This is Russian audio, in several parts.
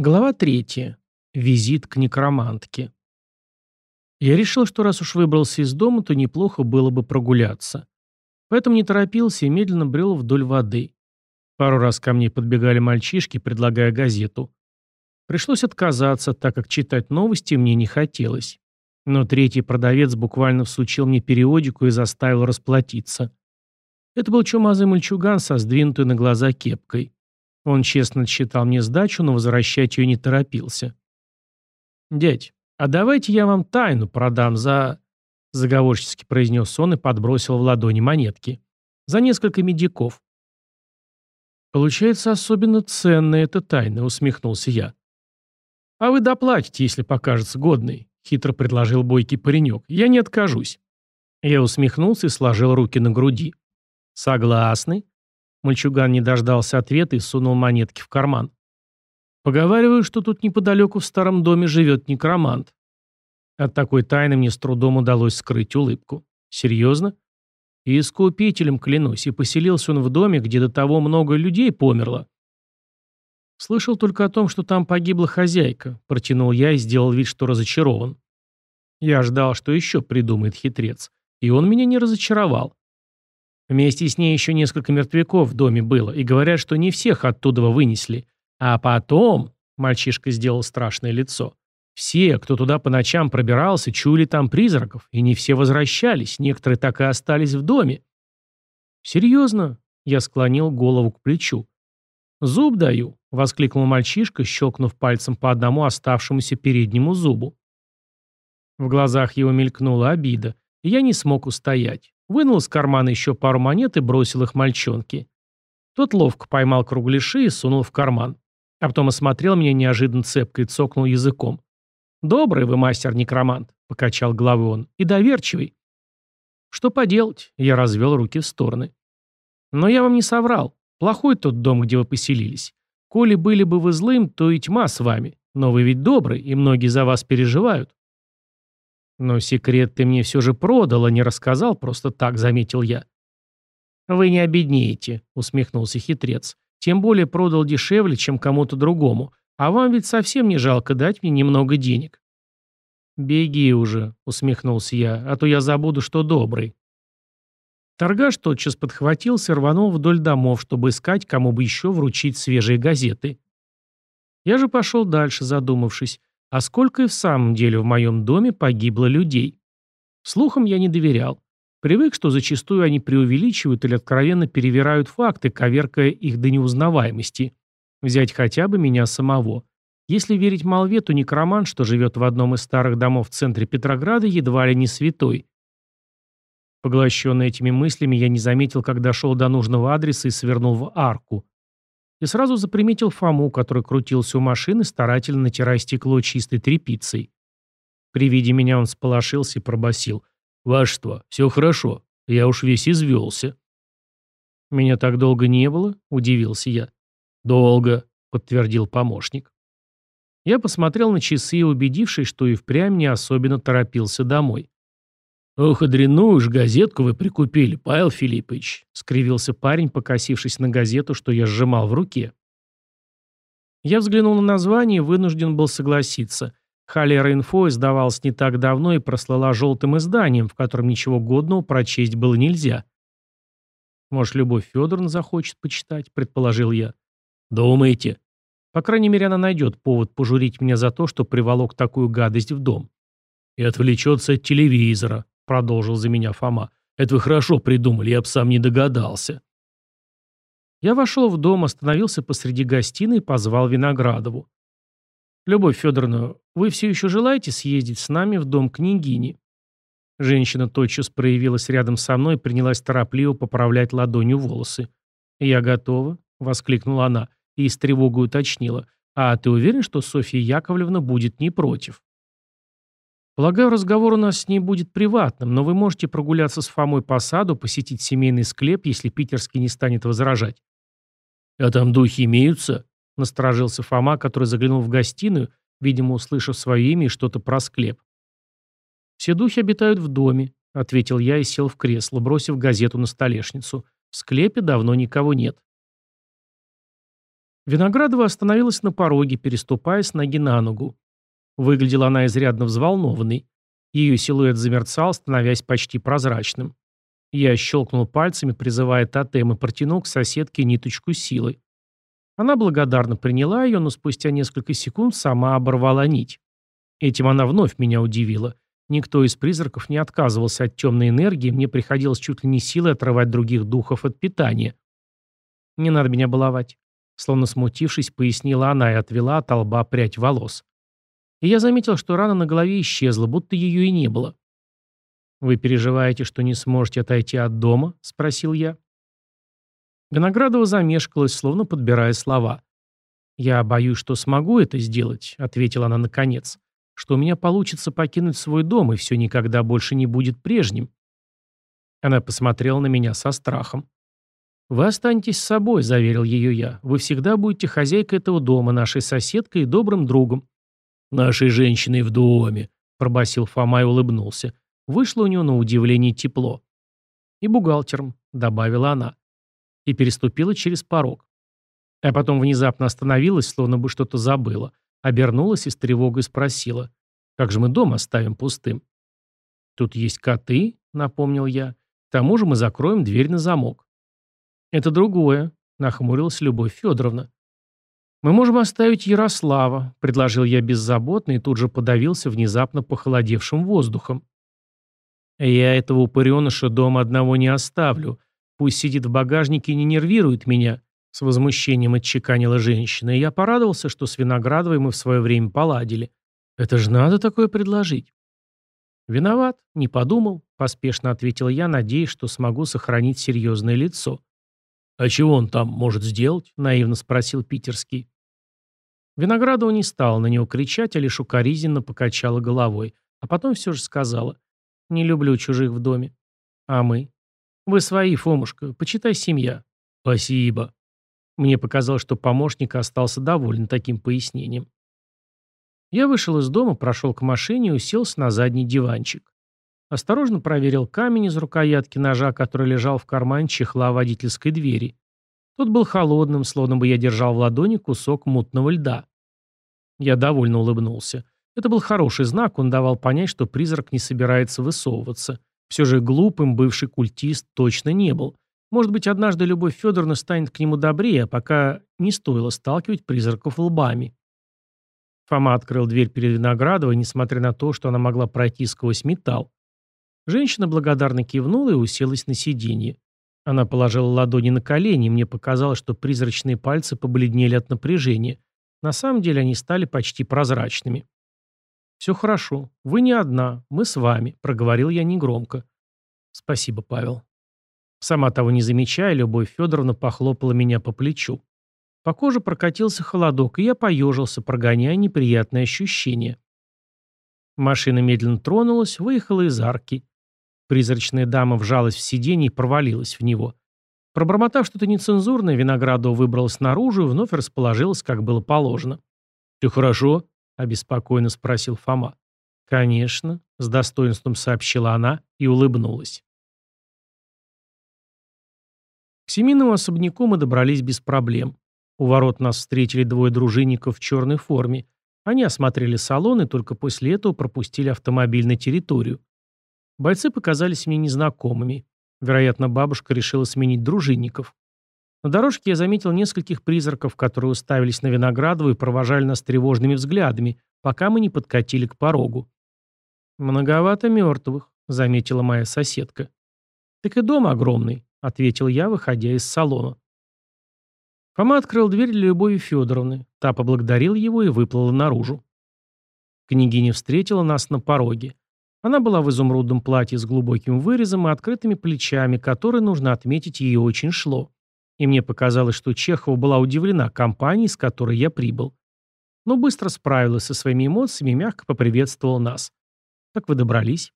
Глава третья. Визит к некромантке. Я решил, что раз уж выбрался из дома, то неплохо было бы прогуляться. Поэтому не торопился и медленно брел вдоль воды. Пару раз ко мне подбегали мальчишки, предлагая газету. Пришлось отказаться, так как читать новости мне не хотелось. Но третий продавец буквально всучил мне периодику и заставил расплатиться. Это был чумазый мальчуган со сдвинутой на глаза кепкой. Он честно отсчитал мне сдачу, но возвращать ее не торопился. «Дядь, а давайте я вам тайну продам за...» Заговорчески произнес он и подбросил в ладони монетки. «За несколько медиков». «Получается, особенно ценная эта тайна», — усмехнулся я. «А вы доплатите, если покажется годной», — хитро предложил бойкий паренек. «Я не откажусь». Я усмехнулся и сложил руки на груди. «Согласны?» Мальчуган не дождался ответа и сунул монетки в карман. Поговариваю, что тут неподалеку в старом доме живет некромант. От такой тайны мне с трудом удалось скрыть улыбку. Серьезно? И искупителем клянусь, и поселился он в доме, где до того много людей померло. Слышал только о том, что там погибла хозяйка, протянул я и сделал вид, что разочарован. Я ждал, что еще придумает хитрец, и он меня не разочаровал. Вместе с ней еще несколько мертвяков в доме было, и говорят, что не всех оттуда вынесли. А потом, мальчишка сделал страшное лицо, все, кто туда по ночам пробирался, чули там призраков, и не все возвращались, некоторые так и остались в доме. «Серьезно?» — я склонил голову к плечу. «Зуб даю», — воскликнул мальчишка, щелкнув пальцем по одному оставшемуся переднему зубу. В глазах его мелькнула обида, и я не смог устоять. Вынул из кармана еще пару монет и бросил их мальчонке. Тот ловко поймал кругляши и сунул в карман. А потом осмотрел меня неожиданно цепко и цокнул языком. «Добрый вы мастер-некромант», — покачал головой он, — «и доверчивый». «Что поделать?» — я развел руки в стороны. «Но я вам не соврал. Плохой тот дом, где вы поселились. Коли были бы вы злым, то и тьма с вами. Но вы ведь добрый, и многие за вас переживают. «Но секрет ты мне все же продал, а не рассказал просто так», — заметил я. «Вы не обеднеете», — усмехнулся хитрец. «Тем более продал дешевле, чем кому-то другому. А вам ведь совсем не жалко дать мне немного денег». «Беги уже», — усмехнулся я, — «а то я забуду, что добрый». Торгаш тотчас подхватился и рванул вдоль домов, чтобы искать, кому бы еще вручить свежие газеты. Я же пошел дальше, задумавшись. А сколько и в самом деле в моем доме погибло людей? Слухам я не доверял. Привык, что зачастую они преувеличивают или откровенно перевирают факты, коверкая их до неузнаваемости. Взять хотя бы меня самого. Если верить молве, то некроман, что живет в одном из старых домов в центре Петрограда, едва ли не святой. Поглощенный этими мыслями, я не заметил, как дошел до нужного адреса и свернул в арку и сразу заприметил Фому, который крутился у машины, старательно натирая стекло чистой тряпицей. При виде меня он сполошился и пробасил. «Вашество, все хорошо. Я уж весь извелся». «Меня так долго не было?» – удивился я. «Долго», – подтвердил помощник. Я посмотрел на часы, убедившись, что и впрямь не особенно торопился домой. «Ох, и дрянную ж газетку вы прикупили, Павел Филиппович», — скривился парень, покосившись на газету, что я сжимал в руке. Я взглянул на название и вынужден был согласиться. Холера инфо издавалась не так давно и прослала желтым изданием, в котором ничего годного прочесть было нельзя. «Может, Любовь Федоровна захочет почитать», — предположил я. «Думаете?» По крайней мере, она найдет повод пожурить меня за то, что приволок такую гадость в дом. И отвлечется от телевизора, продолжил за меня Фома. «Это вы хорошо придумали, я бы сам не догадался». Я вошел в дом, остановился посреди гостиной и позвал Виноградову. «Любовь Федоровна, вы все еще желаете съездить с нами в дом княгини?» Женщина тотчас проявилась рядом со мной и принялась торопливо поправлять ладонью волосы. «Я готова», — воскликнула она и с тревогой уточнила. «А ты уверен, что Софья Яковлевна будет не против?» Полагаю, разговор у нас с ней будет приватным, но вы можете прогуляться с Фомой по саду, посетить семейный склеп, если питерский не станет возражать. «А там духи имеются?» — насторожился Фома, который заглянул в гостиную, видимо, услышав свое имя и что-то про склеп. «Все духи обитают в доме», — ответил я и сел в кресло, бросив газету на столешницу. «В склепе давно никого нет». Виноградова остановилась на пороге, переступая с ноги на ногу. Выглядела она изрядно взволнованной. Ее силуэт замерцал, становясь почти прозрачным. Я щелкнул пальцами, призывая тотем, и протянул к соседке ниточку силы. Она благодарно приняла ее, но спустя несколько секунд сама оборвала нить. Этим она вновь меня удивила. Никто из призраков не отказывался от темной энергии, мне приходилось чуть ли не силой отрывать других духов от питания. «Не надо меня баловать», — словно смутившись, пояснила она и отвела от лба прядь волос. И я заметил, что рана на голове исчезла, будто ее и не было. «Вы переживаете, что не сможете отойти от дома?» — спросил я. Виноградова замешкалась, словно подбирая слова. «Я боюсь, что смогу это сделать», — ответила она наконец что у меня получится покинуть свой дом, и все никогда больше не будет прежним. Она посмотрела на меня со страхом. «Вы останетесь с собой», — заверил ее я. «Вы всегда будете хозяйкой этого дома, нашей соседкой и добрым другом». «Нашей женщиной в доме», — пробасил Фома и улыбнулся. Вышло у него на удивление тепло. «И бухгалтером», — добавила она. И переступила через порог. А потом внезапно остановилась, словно бы что-то забыла. Обернулась и с тревогой спросила. «Как же мы дом оставим пустым?» «Тут есть коты», — напомнил я. «К тому же мы закроем дверь на замок». «Это другое», — нахмурилась Любовь Федоровна. «Мы можем оставить Ярослава», — предложил я беззаботно и тут же подавился внезапно похолодевшим воздухом. «Я этого упыреныша дома одного не оставлю. Пусть сидит в багажнике и не нервирует меня», с возмущением отчеканила женщина, и я порадовался, что с Виноградовой мы в свое время поладили. Это же надо такое предложить. «Виноват, не подумал», — поспешно ответил я, надеясь, что смогу сохранить серьезное лицо. «А чего он там может сделать?» — наивно спросил Питерский. Виноградова не стала на него кричать, а лишь укоризненно покачала головой, а потом все же сказала. «Не люблю чужих в доме». «А мы?» «Вы свои, Фомушка, почитай семья». «Спасибо», мне показалось, что помощник остался доволен таким пояснением. Я вышел из дома, прошел к машине и уселся на задний диванчик. Осторожно проверил камень из рукоятки ножа, который лежал в кармане чехла водительской двери. Тот был холодным, словно бы я держал в ладони кусок мутного льда. Я довольно улыбнулся. Это был хороший знак, он давал понять, что призрак не собирается высовываться. Все же глупым бывший культист точно не был. Может быть, однажды Любовь Федоровна станет к нему добрее, пока не стоило сталкивать призраков лбами. Фома открыл дверь перед Виноградовой, несмотря на то, что она могла пройти сквозь металл. Женщина благодарно кивнула и уселась на сиденье. Она положила ладони на колени, и мне показалось, что призрачные пальцы побледнели от напряжения. На самом деле они стали почти прозрачными. «Все хорошо. Вы не одна. Мы с вами», — проговорил я негромко. «Спасибо, Павел. Сама того не замечая, Любовь Федоровна похлопала меня по плечу. По коже прокатился холодок, и я поежился, прогоняя неприятные ощущения. Машина медленно тронулась, выехала из арки. Призрачная дама вжалась в сиденье и провалилась в него. Пробормотав что-то нецензурное, Виноградова выбралась наружу и вновь расположилась, как было положено. «Все хорошо?» — обеспокоенно спросил Фома. «Конечно», — с достоинством сообщила она и улыбнулась. К семейному особняку мы добрались без проблем. У ворот нас встретили двое дружинников в черной форме. Они осмотрели салон и только после этого пропустили автомобиль на территорию. Бойцы показались мне незнакомыми. Вероятно, бабушка решила сменить дружинников. На дорожке я заметил нескольких призраков, которые уставились на Виноградову и провожали нас тревожными взглядами, пока мы не подкатили к порогу. «Многовато мертвых», — заметила моя соседка. «Так и дом огромный. — ответил я, выходя из салона. Фома открыл дверь для Любови Федоровны. Та поблагодарил его и выплыла наружу. Княгиня встретила нас на пороге. Она была в изумрудном платье с глубоким вырезом и открытыми плечами, которые, нужно отметить, ей очень шло. И мне показалось, что Чехова была удивлена компанией, с которой я прибыл. Но быстро справилась со своими эмоциями и мягко поприветствовала нас. «Как вы добрались?»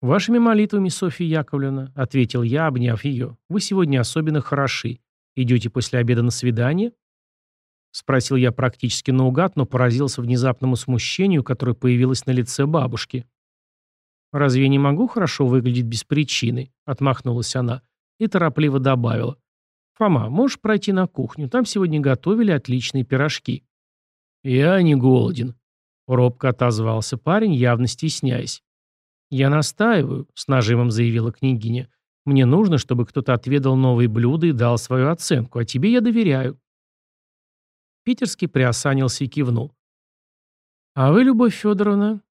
«Вашими молитвами, Софья Яковлевна», — ответил я, обняв ее. «Вы сегодня особенно хороши. Идете после обеда на свидание?» Спросил я практически наугад, но поразился внезапному смущению, которое появилось на лице бабушки. «Разве я не могу хорошо выглядеть без причины?» — отмахнулась она и торопливо добавила. Фома, можешь пройти на кухню? Там сегодня готовили отличные пирожки». «Я не голоден», — робко отозвался парень, явно стесняясь. «Я настаиваю», — с нажимом заявила княгиня. «Мне нужно, чтобы кто-то отведал новые блюда и дал свою оценку, а тебе я доверяю». Питерский приосанился и кивнул. «А вы, Любовь Федоровна?»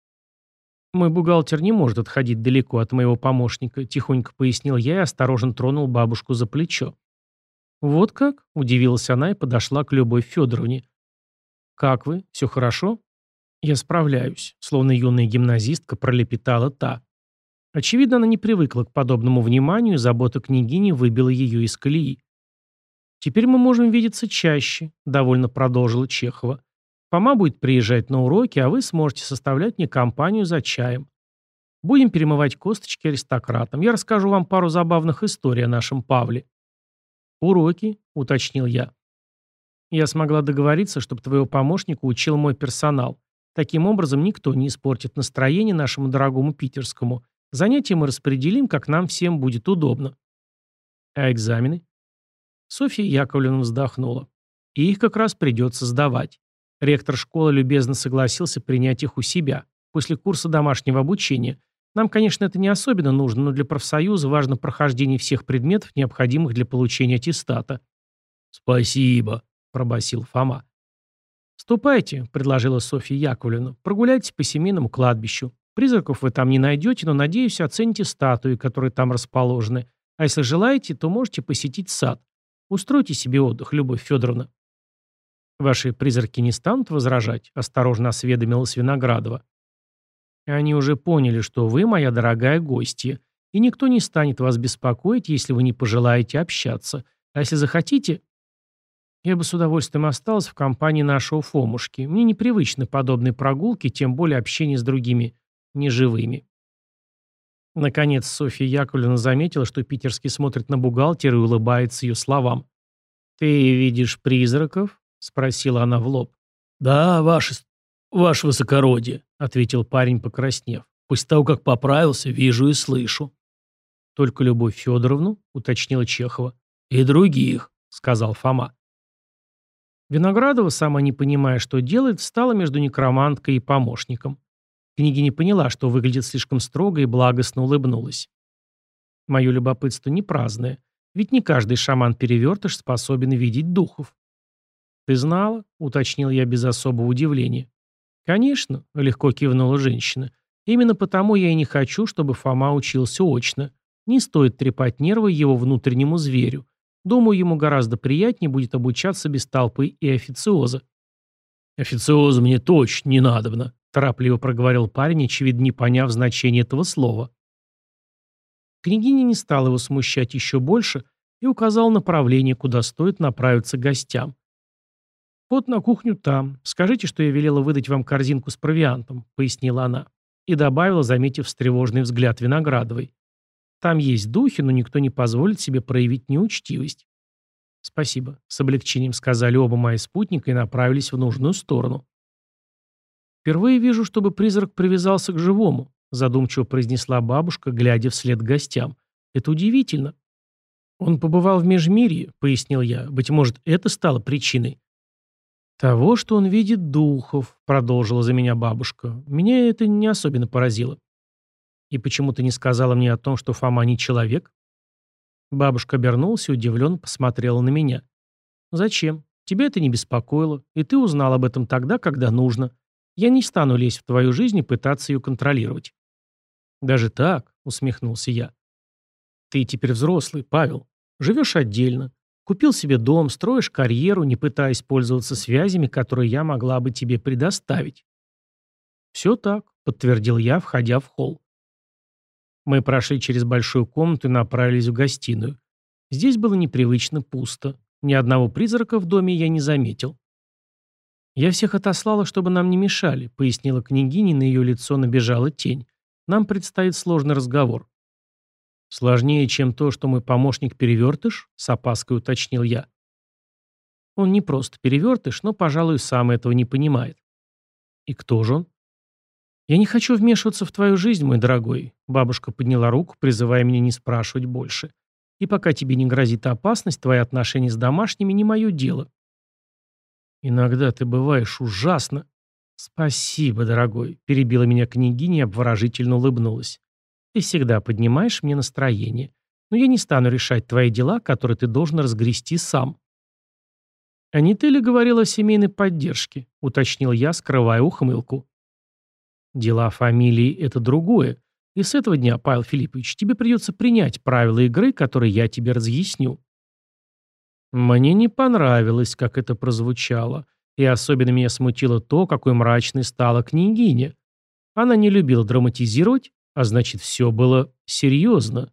«Мой бухгалтер не может отходить далеко от моего помощника», — тихонько пояснил я и осторожно тронул бабушку за плечо. «Вот как?» — удивилась она и подошла к Любовь Федоровне. «Как вы? Все хорошо?» «Я справляюсь», — словно юная гимназистка пролепетала та. Очевидно, она не привыкла к подобному вниманию, и забота княгини выбила ее из колеи. «Теперь мы можем видеться чаще», — довольно продолжила Чехова. «Фома будет приезжать на уроки, а вы сможете составлять мне компанию за чаем. Будем перемывать косточки аристократам. Я расскажу вам пару забавных историй о нашем Павле». «Уроки», — уточнил я. «Я смогла договориться, чтобы твоего помощника учил мой персонал. Таким образом, никто не испортит настроение нашему дорогому питерскому. Занятия мы распределим, как нам всем будет удобно». «А экзамены?» Софья Яковлевна вздохнула. И их как раз придется сдавать. Ректор школы любезно согласился принять их у себя, после курса домашнего обучения. Нам, конечно, это не особенно нужно, но для профсоюза важно прохождение всех предметов, необходимых для получения аттестата. «Спасибо», — пробасил Фома. «Ступайте», — предложила Софья Яковлевна, — «прогуляйтесь по семейному кладбищу. Призраков вы там не найдете, но, надеюсь, оцените статуи, которые там расположены. А если желаете, то можете посетить сад. Устройте себе отдых, Любовь Федоровна. Ваши призраки не станут возражать? Осторожно осведомилась Виноградова. Они уже поняли, что вы моя дорогая гостья, и никто не станет вас беспокоить, если вы не пожелаете общаться. А если захотите... Я бы с удовольствием осталась в компании нашего Фомушки. Мне непривычны подобные прогулки, тем более общение с другими неживыми. Наконец Софья Яковлевна заметила, что Питерский смотрит на бухгалтера и улыбается ее словам. «Ты видишь призраков?» — спросила она в лоб. «Да, ваше, ваше высокородие», — ответил парень, покраснев. «После того, как поправился, вижу и слышу». «Только Любовь Федоровну?» — уточнила Чехова. «И других», — сказал Фома. Виноградова, сама не понимая, что делает, встала между некроманткой и помощником. Княгиня поняла, что выглядит слишком строго и благостно улыбнулась. Мое любопытство не праздное, ведь не каждый шаман-перевертыш способен видеть духов. «Ты знала?» — уточнил я без особого удивления. «Конечно», — легко кивнула женщина. «Именно потому я и не хочу, чтобы Фома учился очно. Не стоит трепать нервы его внутреннему зверю. Думаю, ему гораздо приятнее будет обучаться без толпы и официоза». «Официоза мне точно не надобно», торопливо проговорил парень, очевидно не поняв значение этого слова. Княгиня не стала его смущать еще больше и указала направление, куда стоит направиться гостям. «Вот на кухню там. Скажите, что я велела выдать вам корзинку с провиантом», — пояснила она. И добавила, заметив встревоженный взгляд Виноградовой. «Там есть духи, но никто не позволит себе проявить неучтивость». «Спасибо», — с облегчением сказали оба мои спутника и направились в нужную сторону. «Впервые вижу, чтобы призрак привязался к живому», задумчиво произнесла бабушка, глядя вслед гостям. «Это удивительно». «Он побывал в Межмирье», — пояснил я. «Быть может, это стало причиной». «Того, что он видит духов», — продолжила за меня бабушка. «Меня это не особенно поразило». «И почему ты не сказала мне о том, что Фома не человек?» Бабушка обернулась и удивленно посмотрела на меня. «Зачем? Тебя это не беспокоило, и ты узнал об этом тогда, когда нужно. Я не стану лезть в твою жизнь и пытаться ее контролировать. Даже так, усмехнулся я. Ты теперь взрослый, Павел. Живешь отдельно. Купил себе дом, строишь карьеру, не пытаясь пользоваться связями, которые я могла бы тебе предоставить. Все так, подтвердил я, входя в холл. Мы прошли через большую комнату и направились в гостиную. Здесь было непривычно пусто. Ни одного призрака в доме я не заметил. «Я всех отослала, чтобы нам не мешали», — пояснила княгиня, и на ее лицо набежала тень. «Нам предстоит сложный разговор». «Сложнее, чем то, что мой помощник-перевертыш?» — с опаской уточнил я. «Он не просто перевертыш, но, пожалуй, сам этого не понимает». «И кто же он?» «Я не хочу вмешиваться в твою жизнь, мой дорогой», — бабушка подняла руку, призывая меня не спрашивать больше. И пока тебе не грозит опасность, твои отношения с домашними не мое дело. Иногда ты бываешь ужасно. Спасибо, дорогой, перебила меня княгиня и обворожительно улыбнулась. Ты всегда поднимаешь мне настроение. Но я не стану решать твои дела, которые ты должен разгрести сам. «А не ты ли говорил о семейной поддержке?» — уточнил я, скрывая ухмылку. «Дела фамилии — это другое. И с этого дня, Павел Филиппович, тебе придется принять правила игры, которые я тебе разъясню». Мне не понравилось, как это прозвучало, и особенно меня смутило то, какой мрачной стала княгиня. Она не любила драматизировать, а значит, все было серьезно.